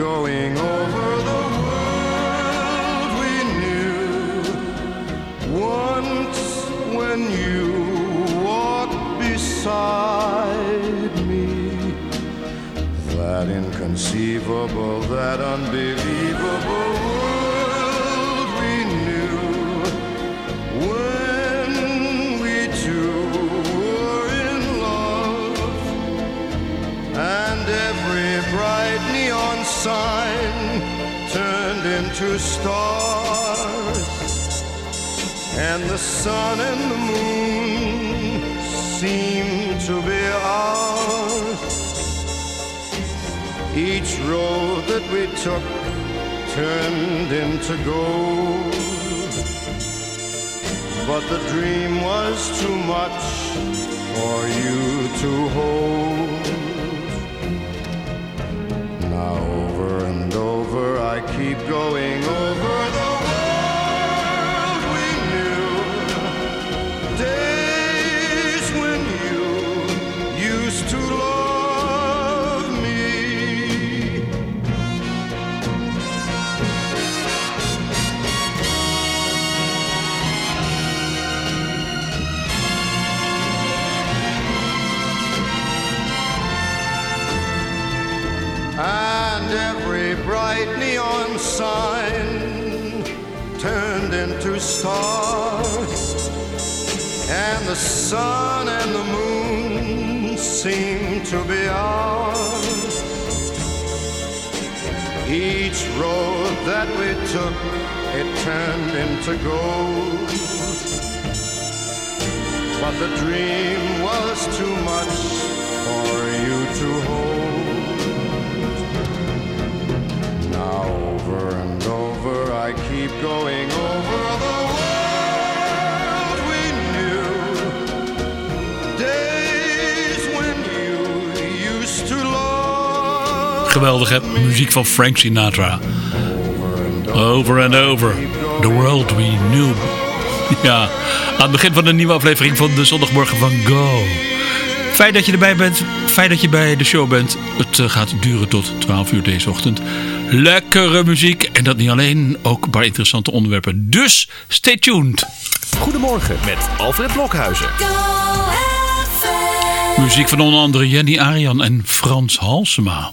going on. The dream was too much for you to hold. Seemed to be ours. Each road that we took, it turned into gold. But the dream was too much for you to hold. Now over and over I keep going over love Geweldig hè, muziek van Frank Sinatra. Over and over, the world we knew. Ja, aan het begin van een nieuwe aflevering van de zondagmorgen van Go. Fijn dat je erbij bent, fijn dat je bij de show bent. Het eh, gaat duren tot 12 uur deze ochtend. Lekkere muziek en dat niet alleen, ook een paar interessante onderwerpen. Dus stay tuned. Goedemorgen met Alfred Blokhuizen. Muziek van onder andere Jenny Arian en Frans Halsema.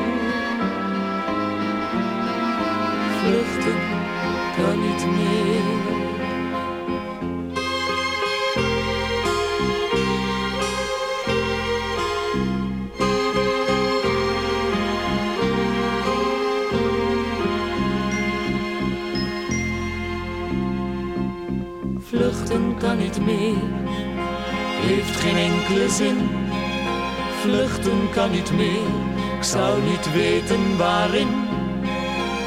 Kan niet meer. Vluchten kan niet meer heeft geen enkele zin. Vluchten kan niet meer, ik zou niet weten waarin.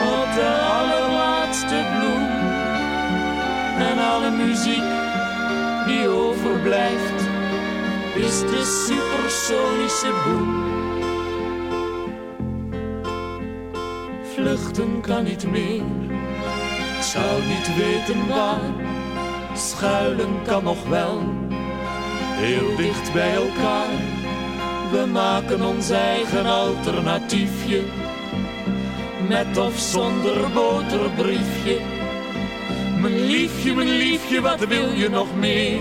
op de allerlaatste bloem. En alle muziek die overblijft is de supersonische boem. Vluchten kan niet meer, ik zou niet weten waar. Schuilen kan nog wel, heel dicht bij elkaar. We maken ons eigen alternatiefje, met of zonder boterbriefje. Mijn liefje, mijn liefje, wat wil je nog meer?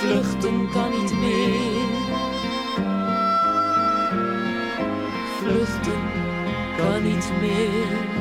Vluchten kan niet meer. Vluchten kan niet meer.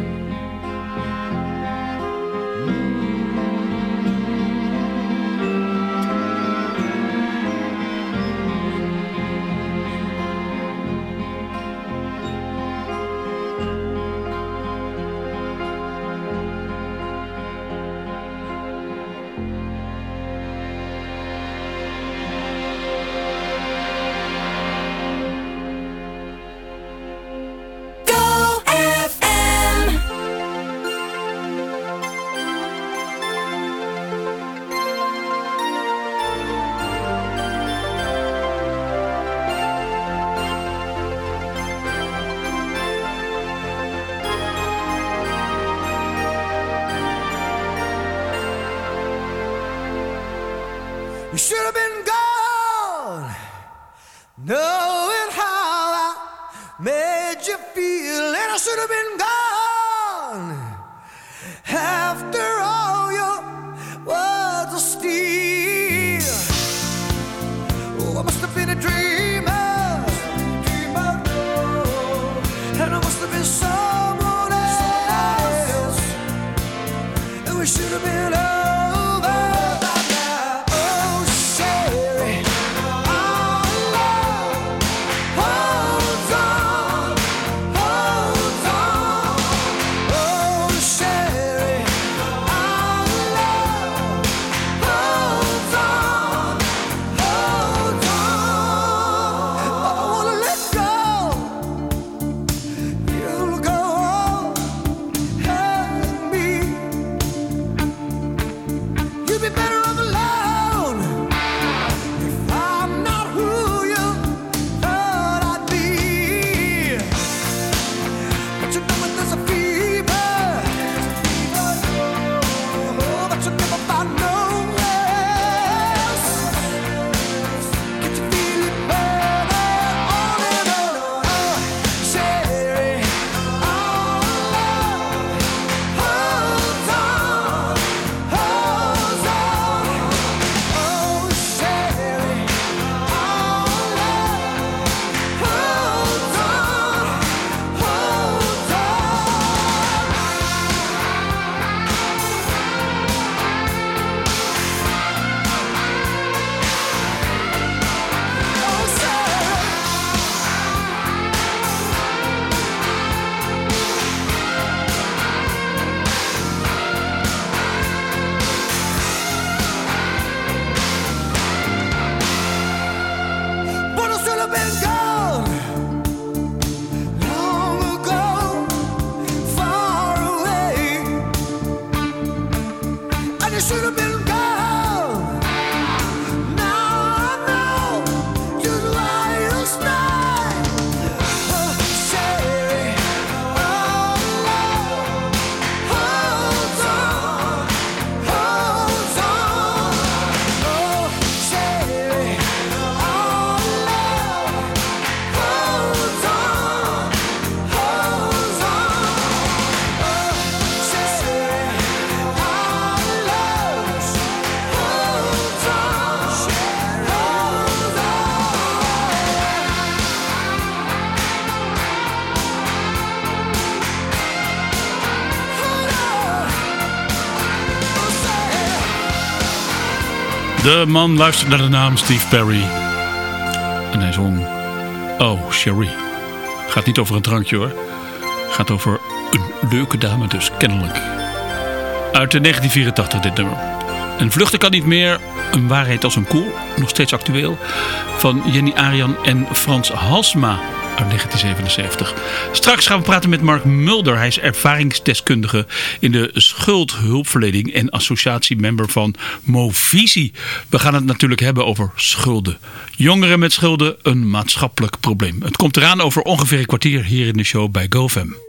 De man luistert naar de naam Steve Perry. En hij zong Oh, Cherie. Gaat niet over een drankje hoor. Gaat over een leuke dame dus, kennelijk. Uit de 1984 dit nummer. En vluchten kan niet meer. Een waarheid als een koe. Nog steeds actueel. Van Jenny Arian en Frans Halsma uit 1977. Straks gaan we praten met Mark Mulder. Hij is ervaringsdeskundige in de schuldhulpverlening en associatiemember van Movisie. We gaan het natuurlijk hebben over schulden. Jongeren met schulden, een maatschappelijk probleem. Het komt eraan over ongeveer een kwartier hier in de show bij GoFam.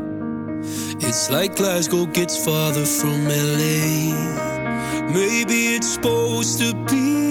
It's like Glasgow gets farther from LA. Maybe it's supposed to be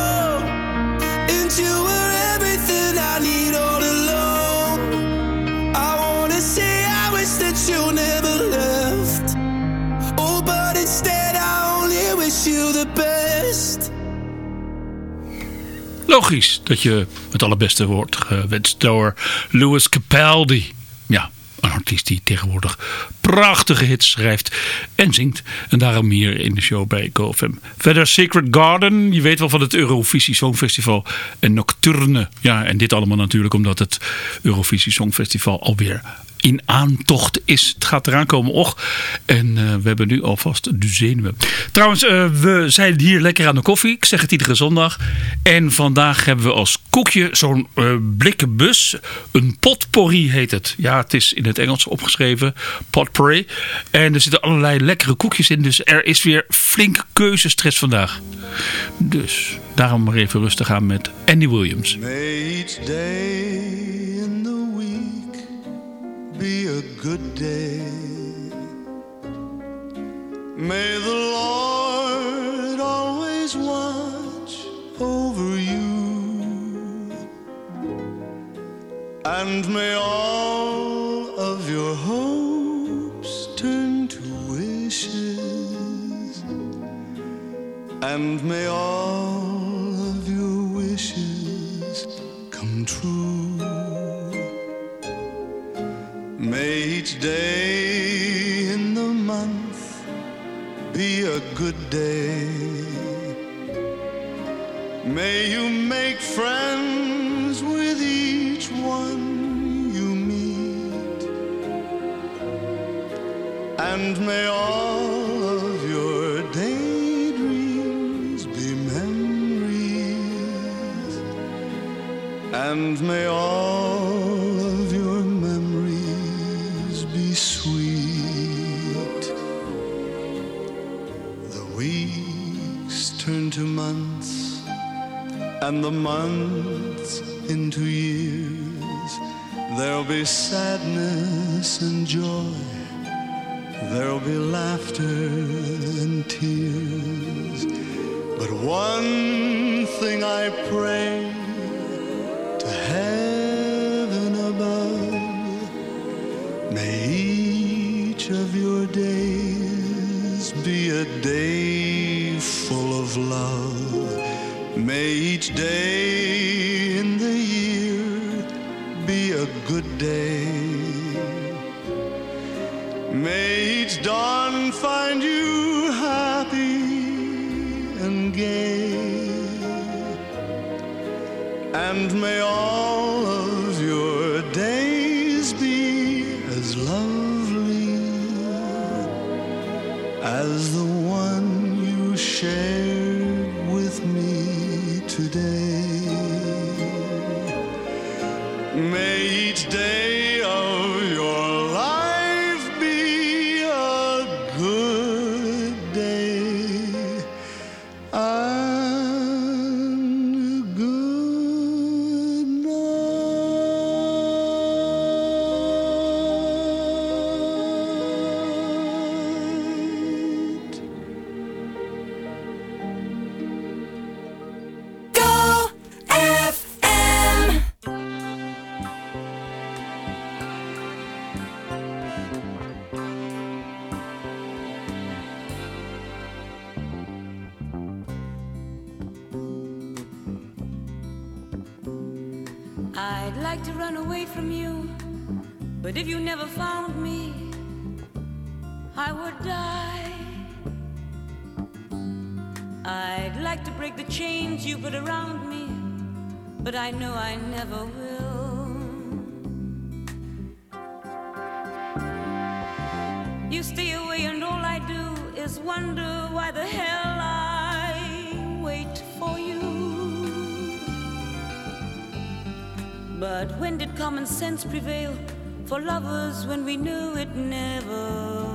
Logisch dat je het allerbeste wordt gewenst door Louis Capaldi. Ja, een artiest die tegenwoordig prachtige hits schrijft en zingt. En daarom hier in de show bij GoFM. Verder Secret Garden, je weet wel van het Eurovisie Songfestival. En Nocturne. Ja, en dit allemaal natuurlijk omdat het Eurovisie Songfestival alweer in aantocht is. Het gaat eraan komen, och. En eh, we hebben nu alvast de zenuwen. Trouwens, eh, we zijn hier lekker aan de koffie. Ik zeg het iedere zondag. En vandaag hebben we als koekje zo'n eh blikken bus. Een potpourri heet het. Ja, het is in het Engels opgeschreven. Potpourri. En er zitten allerlei lekkere koekjes in. Dus er is weer flink keuzestress vandaag. Dus daarom maar even rustig aan met Andy Williams. Day be a good day. May the Lord always watch over you. And may all of your hopes turn to wishes. And may all of your wishes come true. May each day in the month be a good day. May you make friends with each one you meet. And may all of your daydreams be memories. And may all and the months into years. There'll be sadness and joy. There'll be laughter and tears. But one thing I pray run away from you, but if you never found me, I would die. I'd like to break the chains you put around me, but I know I never will. Common sense prevail for lovers when we knew it never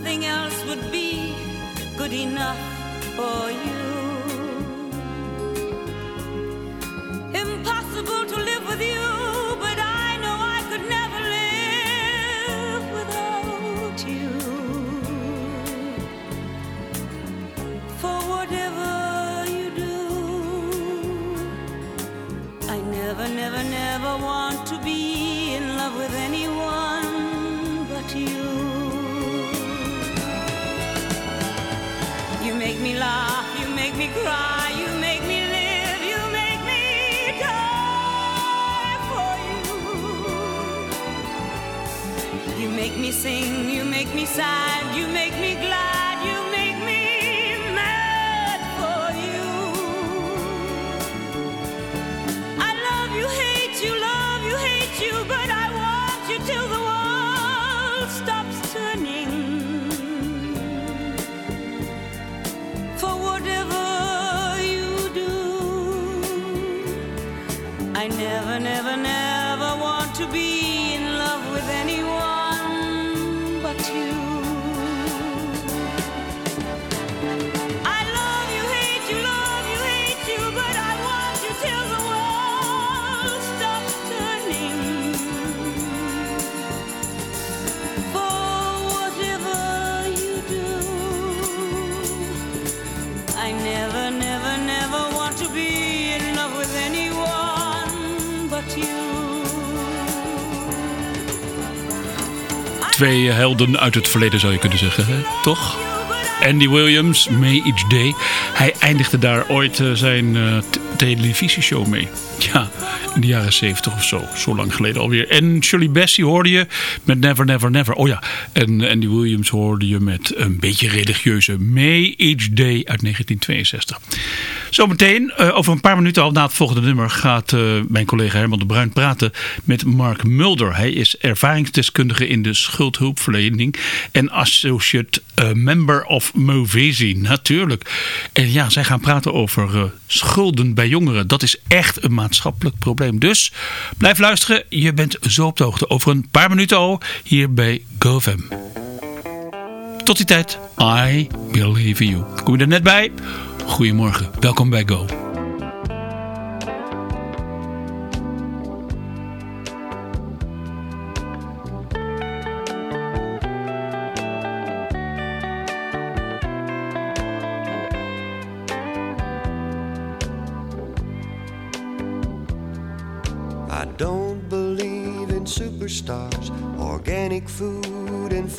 nothing else would be good enough for you. Sing, you make me sad, you make me glad, Twee helden uit het verleden zou je kunnen zeggen, toch? Andy Williams, May Each Day. Hij eindigde daar ooit eh, zijn eh, televisieshow mee. Ja, in de jaren 70 of zo. Zo lang geleden alweer. En Shirley Bassey hoorde je met Never Never Never. Oh ja, en Andy Williams hoorde je met een beetje religieuze May Each Day uit 1962. Zometeen, eh, over een paar minuten al na het volgende nummer... gaat mijn collega Herman de Bruin praten met Mark Mulder. Hij is ervaringsdeskundige in de schuldhulpverlening... en associate member of Movesi, natuurlijk. En ja, zij gaan praten over eh, schulden bij jongeren. Dat is echt een maatschappelijk probleem. Dus blijf luisteren, je bent zo op de hoogte. Over een paar minuten al, hier bij GoFam. Tot die tijd, I believe in you. Kom je er net bij? Goedemorgen, welkom bij Go.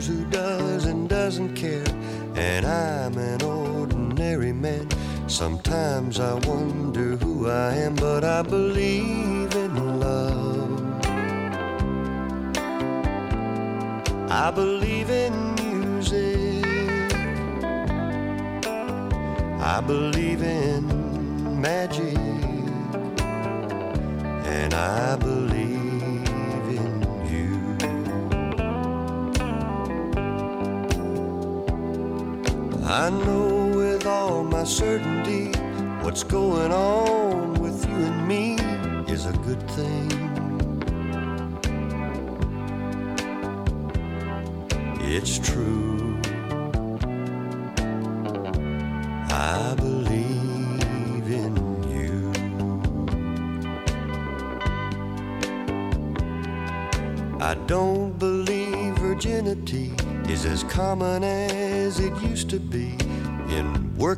Knows who does and doesn't care. And I'm an ordinary man. Sometimes I wonder who I am, but I believe in love. I believe in music. I believe in magic. And I believe I know with all my certainty what's going on with you and me is a good thing. It's true. I believe in you. I don't believe virginity is as common as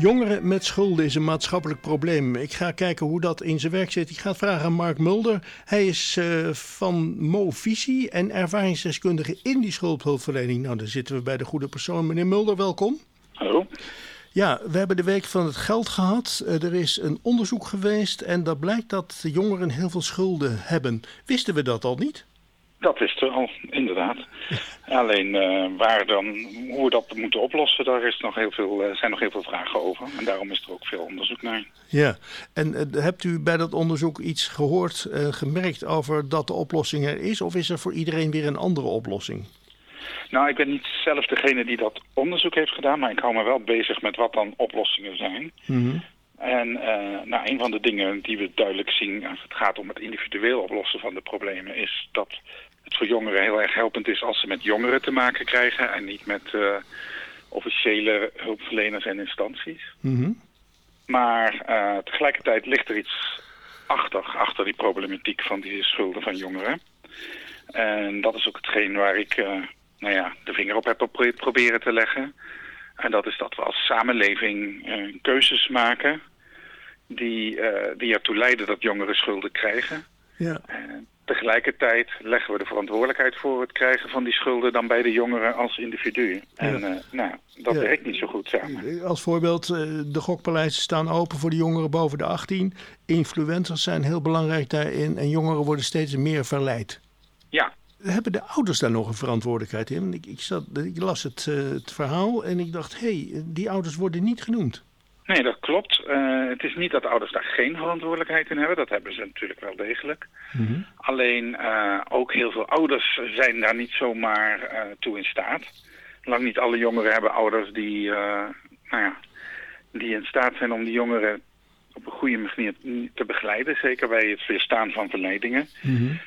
Jongeren met schulden is een maatschappelijk probleem. Ik ga kijken hoe dat in zijn werk zit. Ik ga het vragen aan Mark Mulder. Hij is eh, van Movisie en ervaringsdeskundige in die schuldhulpverlening. Nou, dan zitten we bij de goede persoon. Meneer Mulder, welkom. Hallo. Ja, we hebben de week van het geld gehad. Eh, er is een onderzoek geweest en dat blijkt dat de jongeren heel veel schulden hebben. Wisten we dat al niet? Dat wisten we al, inderdaad. Alleen eh, waar dan, hoe we dat moeten oplossen, daar is nog heel veel, eh, zijn nog heel veel vragen over. En daarom is er ook veel onderzoek naar. Ja, en eh, hebt u bij dat onderzoek iets gehoord, eh, gemerkt over dat de oplossing er is? Of is er voor iedereen weer een andere oplossing? Nou, ik ben niet zelf degene die dat onderzoek heeft gedaan, maar ik hou me wel bezig met wat dan oplossingen zijn. En eh, nou, een van de dingen die we duidelijk zien als het gaat om het individueel oplossen van de problemen, is dat het voor jongeren heel erg helpend is als ze met jongeren te maken krijgen en niet met eh, officiële hulpverleners en instanties. Mhm. Maar eh, tegelijkertijd ligt er iets achter, achter die problematiek van die schulden van jongeren. En dat is ook hetgeen waar ik eh, nou ja, de vinger op heb pro- proberen te leggen. En dat is dat we als samenleving keuzes maken die, die ertoe leiden dat jongeren schulden krijgen. Ja. En tegelijkertijd leggen we de verantwoordelijkheid voor het krijgen van die schulden dan bij de jongeren als individu. En eh, nou, dat Ja. werkt niet zo goed samen. Als voorbeeld, eh, de gokpaleizen staan open voor de jongeren boven de 18. Influencers zijn heel belangrijk daarin en jongeren worden steeds meer verleid. Ja, Hebben de ouders daar nog een verantwoordelijkheid in? Want Ik, ik, zat, ik las het, eh, het verhaal en ik dacht, hé, hey, die ouders worden niet genoemd. Nee, dat klopt. Eh, het is niet dat ouders daar geen verantwoordelijkheid in hebben. Dat hebben ze natuurlijk wel degelijk. Alleen eh, ook heel veel ouders zijn daar niet zomaar eh, toe in staat. Lang niet alle jongeren hebben ouders die, nou ja, die in staat zijn om die jongeren op een goede manier te begeleiden. Zeker bij het weerstaan van verleidingen.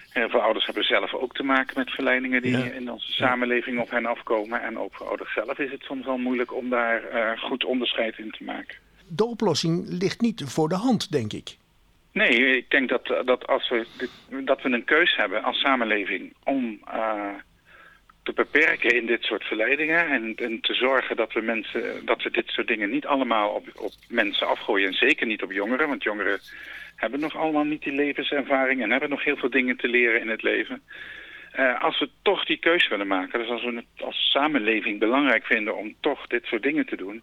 Heel veel ouders hebben zelf ook te maken met verleidingen die Ja. in onze samenleving op hen afkomen. En ook voor ouders zelf is het soms wel moeilijk om daar goed onderscheid in te maken. De oplossing ligt niet voor de hand, denk ik. Nee, ik denk dat, dat als we, dat we een keus hebben als samenleving om eh, te beperken in dit soort verleidingen en, en te zorgen dat we mensen, dat we dit soort dingen niet allemaal op, op mensen afgooien en zeker niet op jongeren, want jongeren hebben nog allemaal niet die levenservaring en hebben nog heel veel dingen te leren in het leven. Eh, als we toch die keus willen maken, dus als we het als samenleving belangrijk vinden om toch dit soort dingen te doen,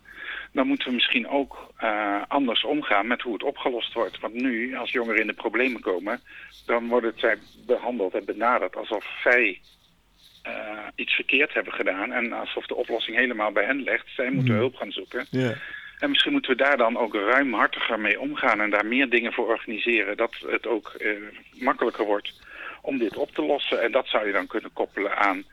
dan moeten we misschien ook eh, anders omgaan met hoe het opgelost wordt. Want nu, als jongeren in de problemen komen, dan worden zij behandeld en benaderd alsof zij eh, iets verkeerd hebben gedaan en alsof de oplossing helemaal bij hen ligt. Zij moeten hulp gaan zoeken. En misschien moeten we daar dan ook ruimhartiger mee omgaan en daar meer dingen voor organiseren. Dat het ook eh, makkelijker wordt om dit op te lossen. En dat zou je dan kunnen koppelen aan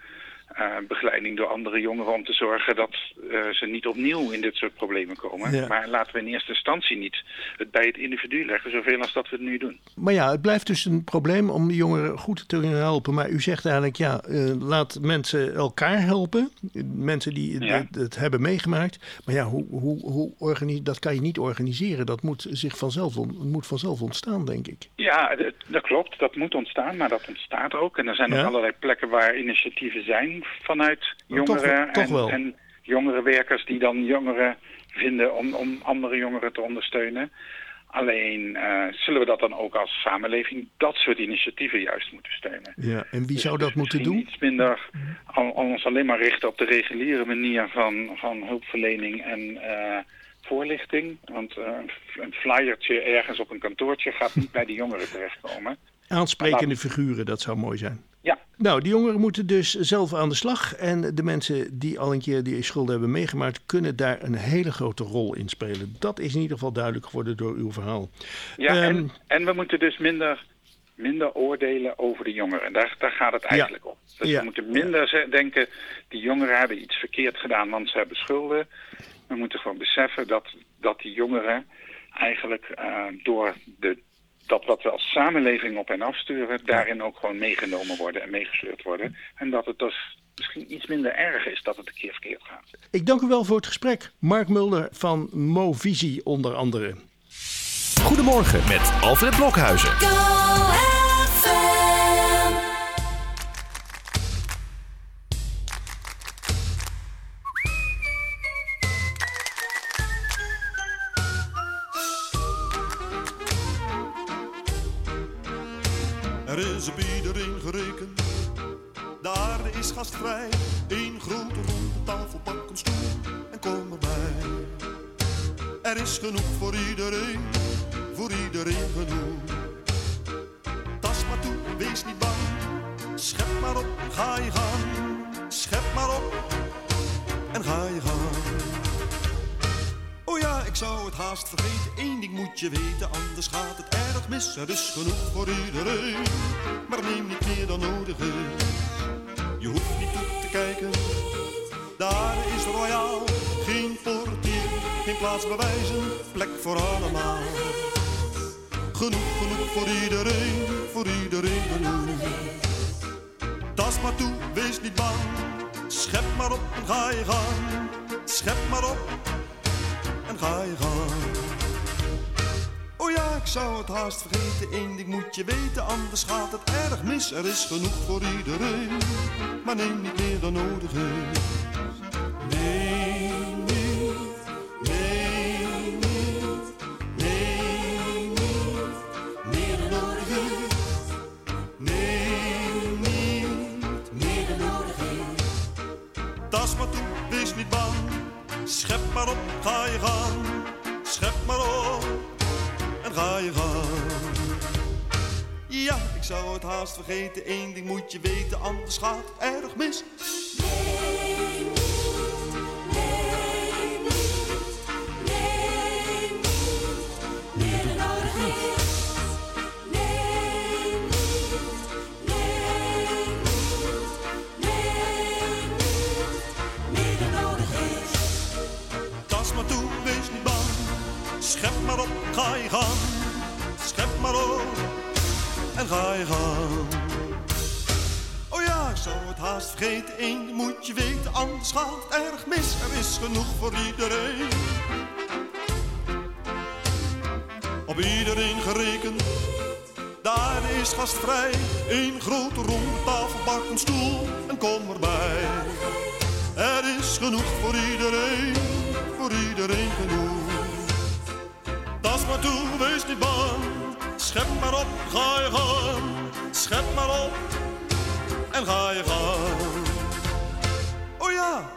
eh, begeleiding door andere jongeren om te zorgen dat eh, ze niet opnieuw in dit soort problemen komen. Ja. Maar laten we in eerste instantie niet het bij het individu leggen, zoveel als dat we het nu doen. Maar ja, het blijft dus een probleem om de jongeren goed te kunnen helpen. Maar u zegt eigenlijk, ja, eh, laat mensen elkaar helpen. Mensen die Ja. het, het hebben meegemaakt. Maar ja, hoe, hoe, hoe dat kan je niet organiseren. Dat moet zich vanzelf, moet vanzelf ontstaan, denk ik. Ja, dat, dat klopt. Dat moet ontstaan, maar dat ontstaat ook. En er zijn Ja? ook allerlei plekken waar initiatieven zijn vanuit toch jongeren toch en, en jongerenwerkers die dan jongeren vinden om, om andere jongeren te ondersteunen. Alleen eh, zullen we dat dan ook als samenleving dat soort initiatieven juist moeten steunen. Ja, en wie Dus- zou dus dat moeten doen? Iets minder al- ons alleen maar richten op de reguliere manier van, van hulpverlening en eh, voorlichting. Want eh, een flyertje ergens op een kantoortje gaat niet bij de jongeren terechtkomen. Aansprekende figuren, dat zou mooi zijn. Ja, Nou, die jongeren moeten dus zelf aan de slag. En de mensen die al een keer die schulden hebben meegemaakt, kunnen daar een hele grote rol in spelen. Dat is in ieder geval duidelijk geworden door uw verhaal. ja Ehm, en, en we moeten dus minder, minder oordelen over de jongeren. Daar, daar gaat het eigenlijk om. Dus Ja. we moeten minder denken, die jongeren hebben iets verkeerd gedaan, want ze hebben schulden. We moeten gewoon beseffen dat, dat die jongeren eigenlijk eh, door de, dat wat we als samenleving op hen afsturen, daarin ook gewoon meegenomen worden en meegesleurd worden. En dat het dus misschien iets minder erg is dat het een keer verkeerd gaat. Ik dank u wel voor het gesprek. Mark Mulder van Movisie onder andere. Goedemorgen met Alfred Blokhuizen. Genoeg voor iedereen, voor iedereen genoeg. Tas maar toe, wees niet bang. Schep maar op, ga je gang. Schep maar op en ga je gang. Oh ja, ik zou het haast vergeten. Eén ding moet je weten, anders gaat het erg mis. Er is genoeg voor iedereen, maar neem niet meer dan nodig is. Je hoeft niet toe te kijken, daar is royaal. Geen plaatsbewijzen, plek voor allemaal. Genoeg, genoeg voor iedereen, voor iedereen genoeg. Tas maar toe, wees niet bang. Schep maar op en ga je gang. Schep maar op en ga je gang. Oh ja, ik zou het haast vergeten. Eén ding moet je weten, anders gaat het erg mis. Er is genoeg voor iedereen, maar neem niet meer dan nodig is. Maar toe, wees niet bang. Schep maar op, ga je gang. Schep maar op en ga je gang. Ja, ik zou het haast vergeten. Eén ding moet je weten, anders gaat het erg mis. Ga je gang. Schep maar op en ga je gang. Oh ja, ik zou het haast vergeten. Ding moet je weten, anders gaat het erg mis. Er is genoeg voor iedereen. Op iedereen gerekend. De aarde is gastvrij, één grote ronde tafel, bak een stoel en kom erbij. Er is genoeg voor iedereen, voor iedereen genoeg. Maar toe, wees niet bang, schep maar op, ga je gang. Schep maar op en ga je gang. Oh ja.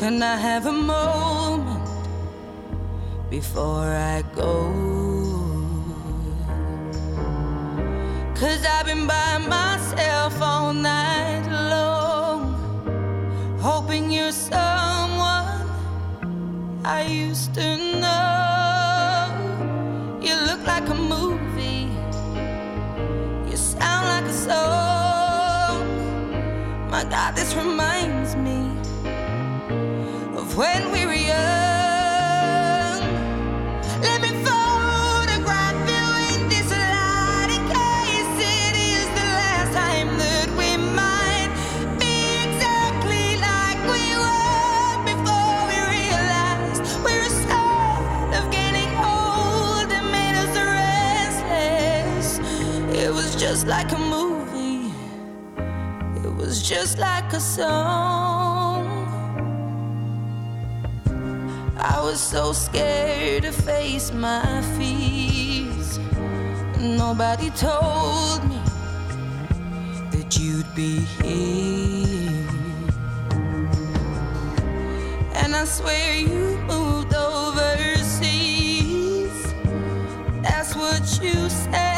can I have a moment before I go? Cause I've been by myself all night long, hoping you're someone I used to know. You look like a movie. You sound like a song. My God, this reminds me when we were young. Let me photograph you in this light in case it is the last time that we might be exactly like we were before we realized we were scared of getting old and made us restless. It was just like a movie. It was just like a song. I was so scared to face my fears. Nobody told me that you'd be here. And I swear you moved overseas. That's what you said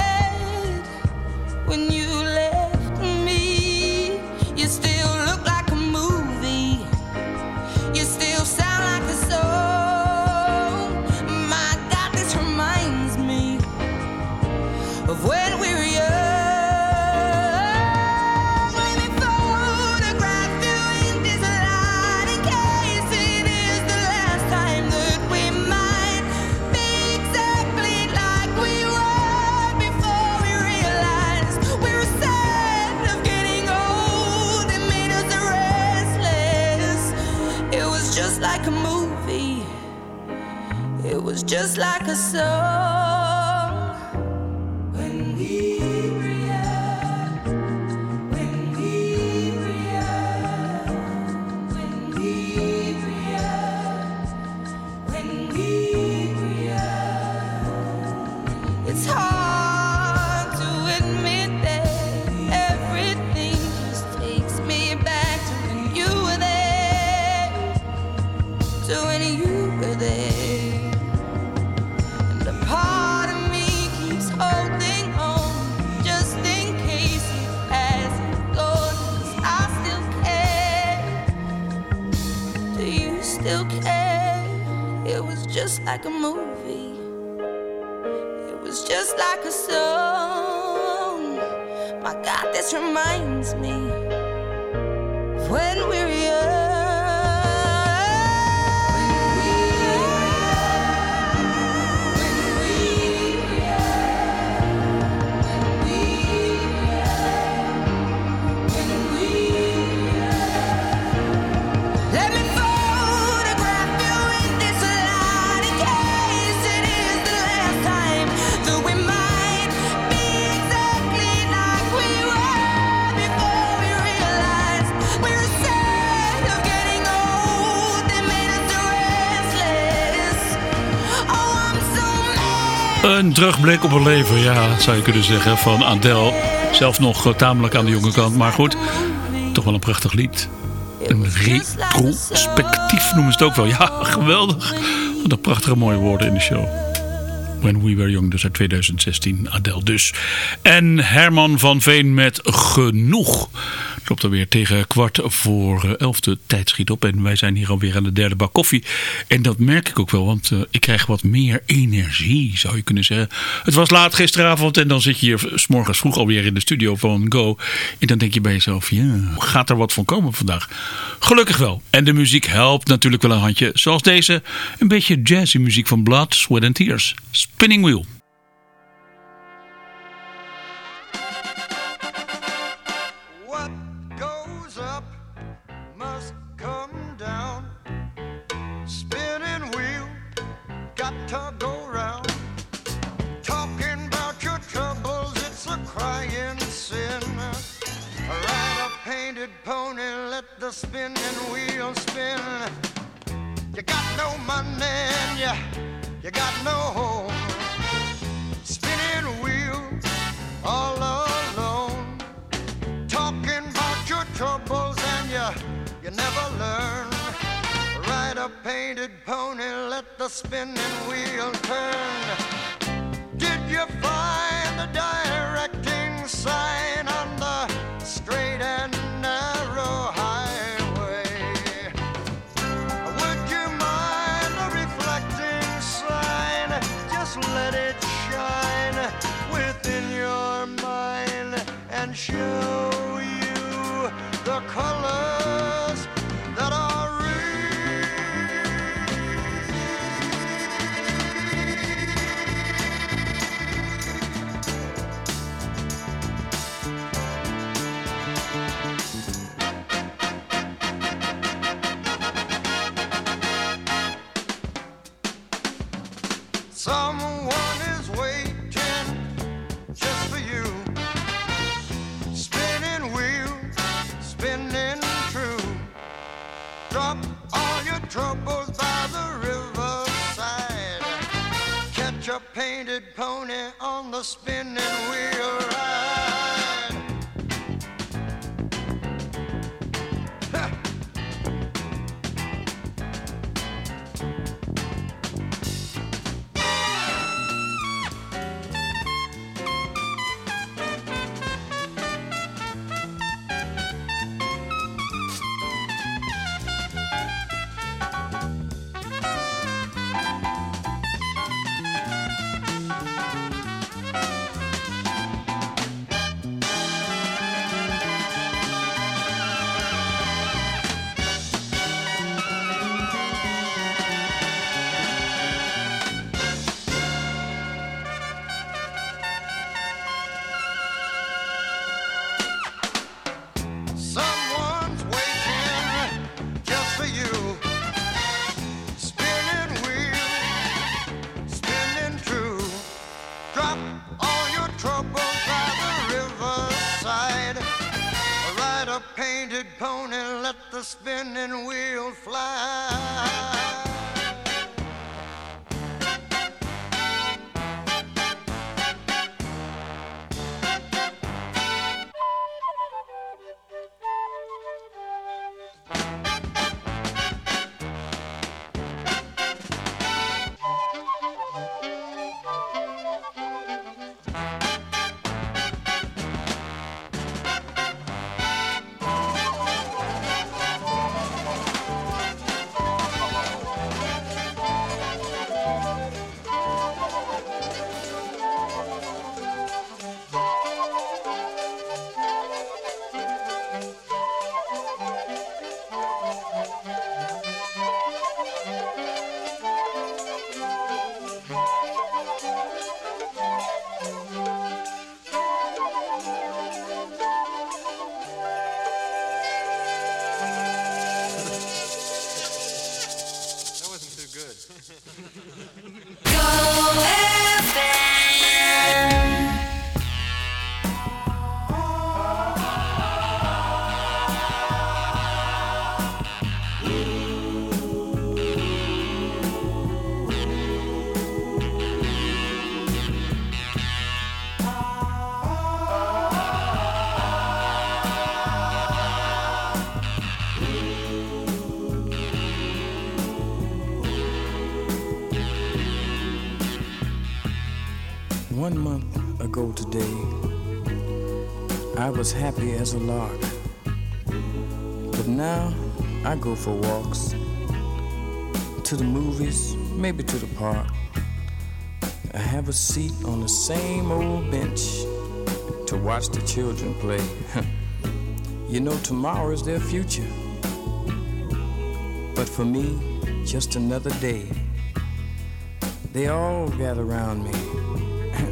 like a movie. Een terugblik op een leven, ja, zou je kunnen zeggen, van Adele. Zelf nog eh, tamelijk aan de jonge kant, maar goed. Toch wel een prachtig lied. Een retrospectief noemen ze het ook wel. Ja, geweldig. Wat een prachtige mooie woorden in de show. When We Were Young, dus uit 2016. Adele dus. En Herman van Veen met Genoeg. Klopt alweer tegen kwart voor eh, elf de tijd schiet op. En wij zijn hier alweer aan de derde bak koffie. En dat merk ik ook wel, want eh, ik krijg wat meer energie, zou je kunnen zeggen. Het was laat gisteravond en dan zit je hier s morgens vroeg alweer in de studio van Go. En dan denk je bij jezelf, ja, gaat er wat van komen vandaag? Gelukkig wel. En de muziek helpt natuurlijk wel een handje. Zoals deze, een beetje jazzy muziek van Blood, Sweat and Tears. Spinning Wheel. Let the spinning wheel spin. You got no money and you, you got no home. Spinning wheel, all alone talking about your troubles and you you never learn ride a painted pony let the spinning wheel turn did you find the directing sign show all troubles by the riverside. Ride a painted pony, let the spinning wheel fly. A lark. But now I go for walks to the movies, maybe to the park. I have a seat on the same old bench to watch the children play. you know, tomorrow is their future. But for me, just another day. They all gather around me.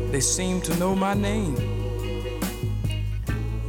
they seem to know my name.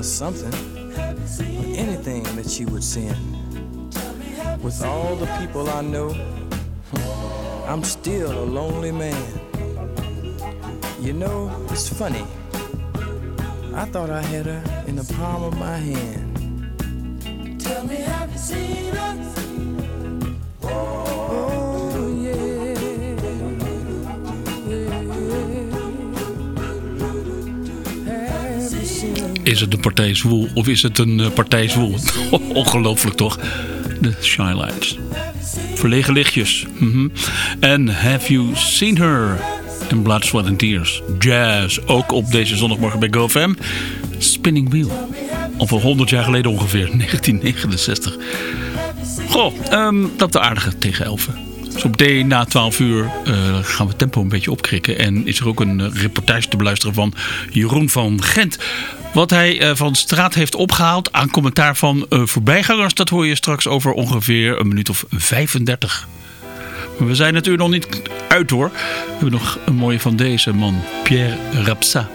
or something, or anything that she would send. With all the people I know, I'm still a lonely man. You know, it's funny. I thought I had her in the palm of my hand. Tell me, have you seen Is het een partij zwoel of is het een eh, partij zwoel? Ongelooflijk toch? De Shy Lights. Verlegen lichtjes. Mhm. En Have You Seen Her? En Blood, Sweat and Tears. Jazz. Ook op deze zondagmorgen bij GoFam. Spinning Wheel. Van 100 jaar geleden ongeveer. 1969. Goh, ehm, dat de aardige tegen 11. Dus op D na 12 uur eh, gaan we tempo een beetje opkrikken. En is er ook een eh, reportage te beluisteren van Jeroen van Gent. Wat hij eh, van straat heeft opgehaald aan commentaar van voorbijgangers. Dat hoor je straks over ongeveer een minuut of 35. Maar we zijn uur nog niet uit hoor. We hebben nog een mooie van deze man. Pierre Rapsa.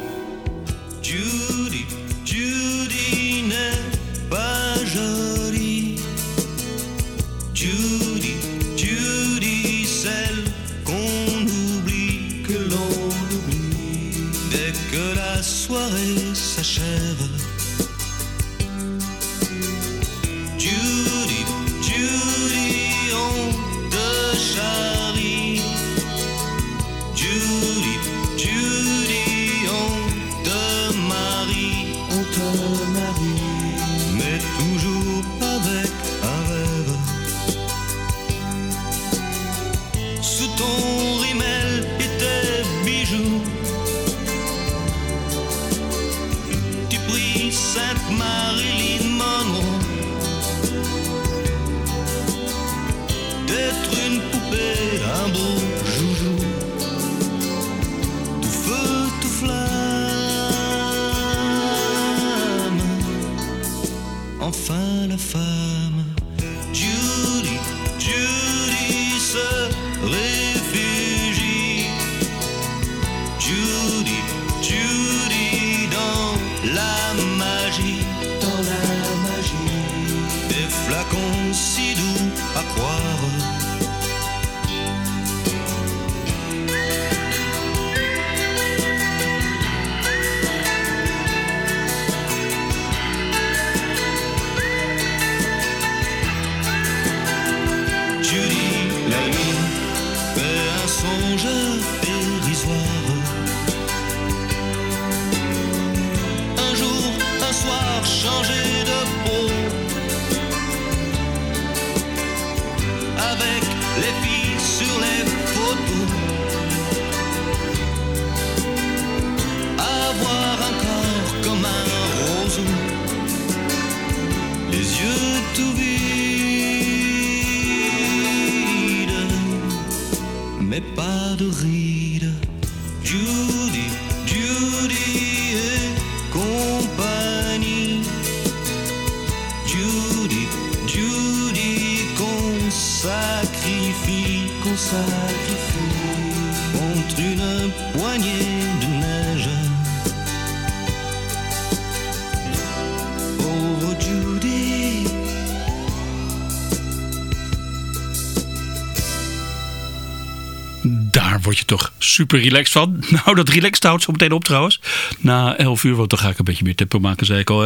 Super relaxed van. Nou, dat relaxed houdt zo meteen op trouwens. Na 11 uur, want dan ga ik een beetje meer tempo maken, zei ik al.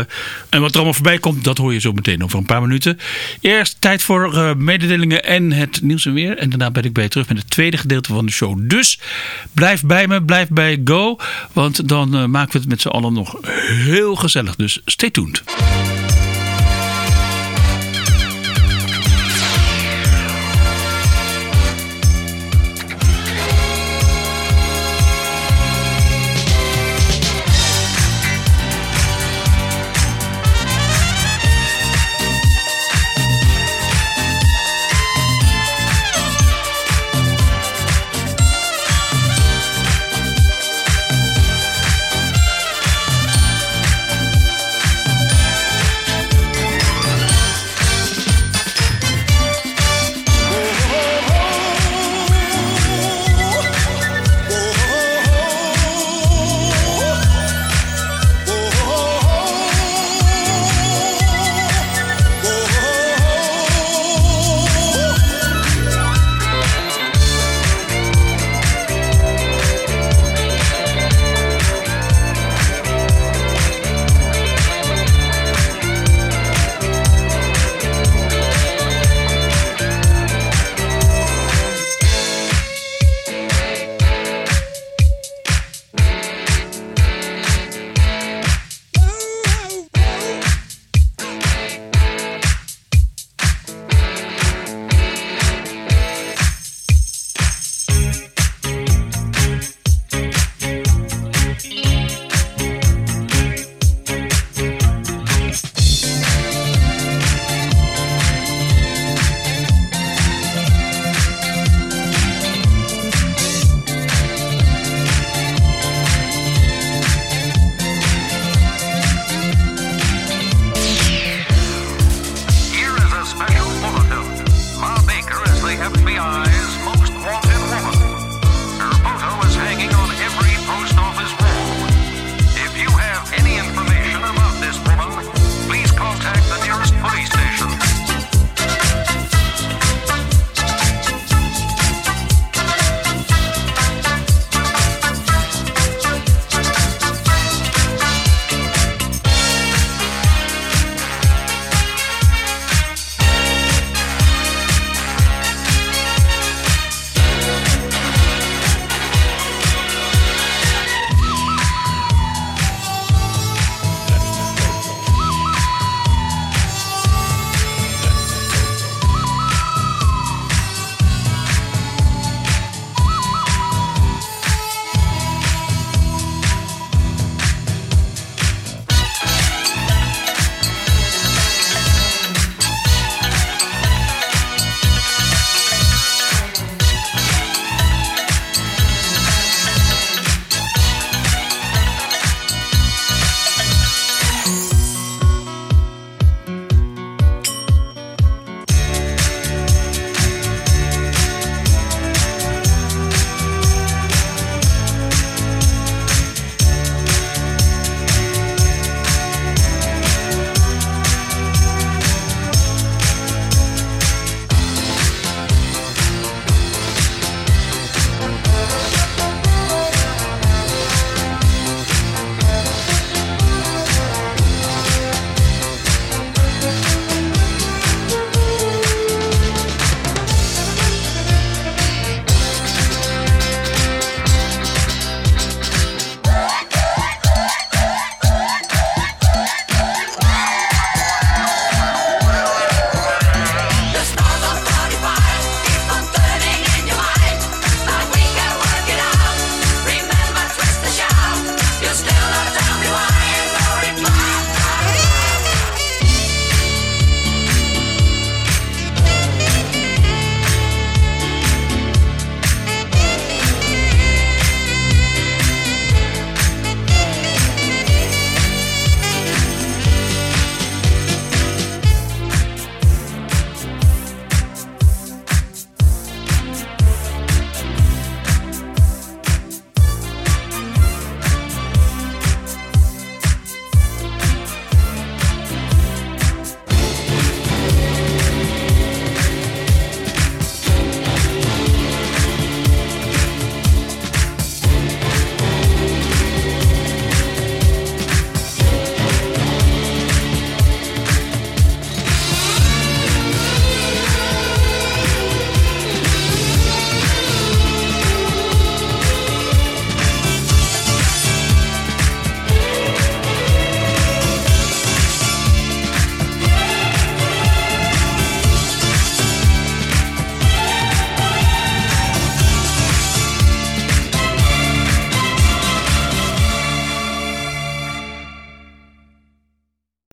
En wat er allemaal voorbij komt, dat hoor je zo meteen over een paar minuten. Eerst tijd voor eh, mededelingen en het nieuws en weer. En daarna ben ik bij je terug met het tweede gedeelte van de show. Dus blijf bij me, blijf bij Go. Want dan eh, maken we het met z'n allen nog heel gezellig. Dus stay tuned.